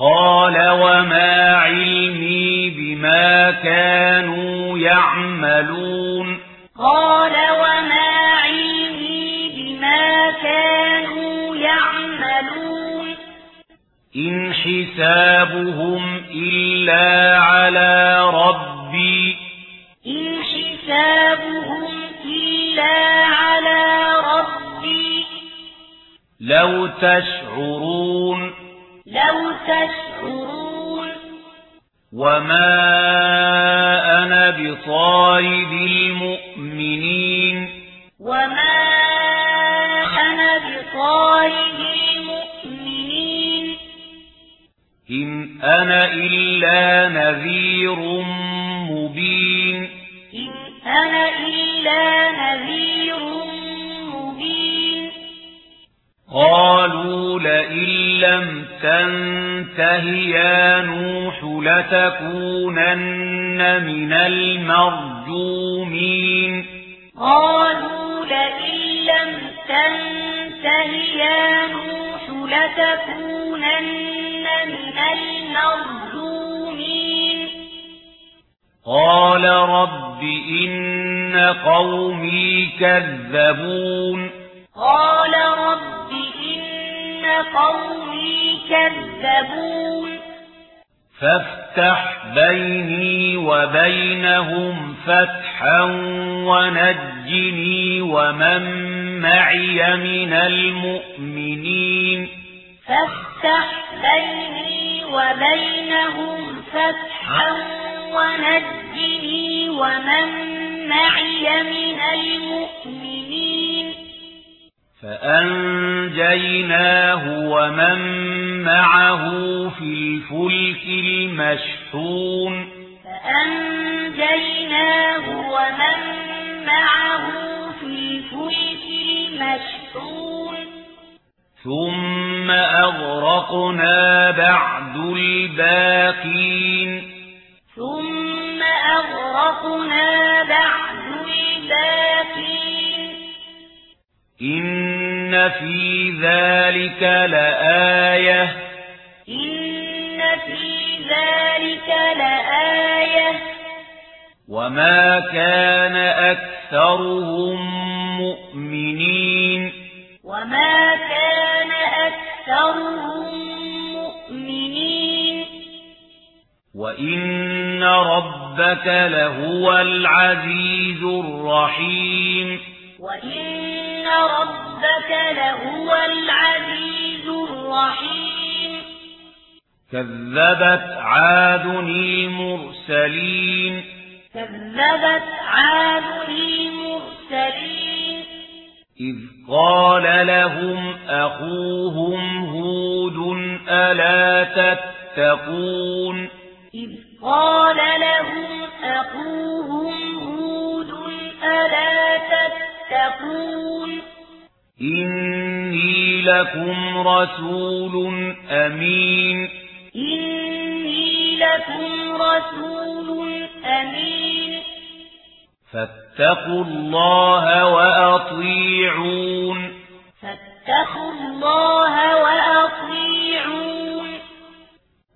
قال وما علمي بما كانوا يعملون. قال وما علمي بما كانوا يعملون. إن حسابهم إلا على ربي. إن حسابهم إلا على ربي. لو تشعرون لو تشعرون. وما أنا بطارد المؤمنين. وما أنا بطارد المؤمنين. إن أنا إلا نذير مبين. إن أنا إلا نذير مبين. قالوا لئن لم تنتهي يا نوح لتكونن من المرجومين. قالوا لئن لم تنتهي يا نوح لتكونن من المرجومين. قال رب إن قومي كذبون. كذبون فافتح بيني وبينهم فتحا ونجني ومن معي من المؤمنين. فافتح بيني وبينهم فتحا ونجني ومن معي من المؤمنين. فأنجيناه ومن معه في الفلك المشحون. فأنجيناه ومن معه في الفلك المشحون. ثم أغرقنا بعد الباقين. ثم أغرقنا بعد الباقين. إن في ذلك لآية إن في ذلك لآية وما كان أكثرهم مؤمنين وما كان أكثرهم مؤمنين وإن ربك لهو العزيز الرحيم وَإِنَّ رَبَّكَ لَهُوَ الْعَزِيزُ الرَّحِيمُ كَذَّبَتْ عَادٌ الْمُرْسَلِينَ كَذَّبَتْ عَادٌ الْمُرْسَلِينَ إِذْ قَالَ لَهُمْ أَخُوهُمْ هُودٌ أَلَا تَتَّقُونَ إِذْ قَالَ لَهُمْ أَخُوهُمْ هُودٌ أَلَا تَتَّقُونَ تتقون. إني لكم رسول أمين. إني لكم رسول أمين. فاتقوا الله وأطيعون. فاتقوا الله وأطيعون.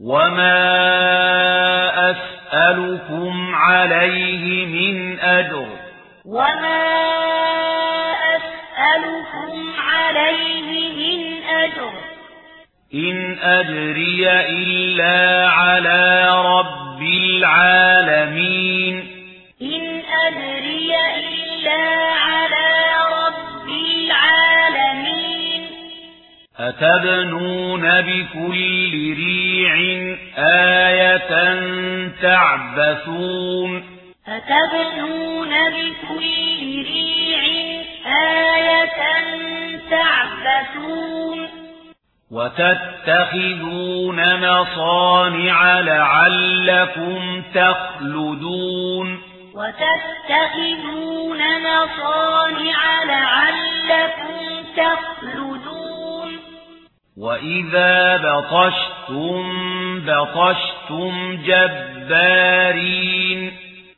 وما أسألكم عليه من أجر. وما إن أجري إلا على رب العالمين. إن أجري إلا على رب العالمين. أتبنون بكل ريع آية تعبثون. وتبنون بكل ريع آية تعبثون وتتخذون مصانع لعلكم تخلدون وتتخذون مصانع لعلكم تخلدون وإذا بطشتم بطشتم جبارين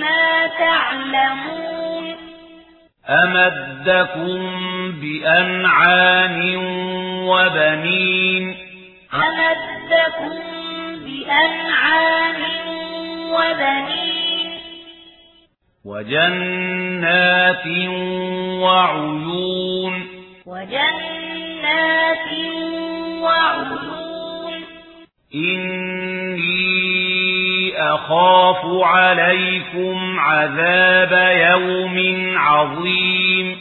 بما تعلمون أمدكم بأنعام وبنين أمدكم بأنعام وبنين وجنات وعيون وجنات وعيون إن أخاف عليكم عذاب يوم عظيم.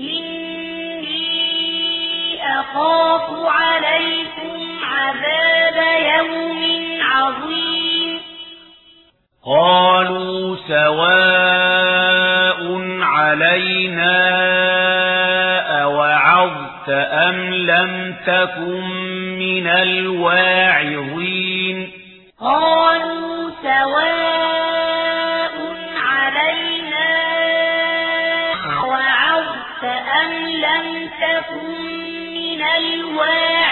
إني أخاف عليكم عذاب يوم عظيم. قالوا سواء علينا أوعظت أم لم تكن من الواعظين. قالوا تكن من الواعظين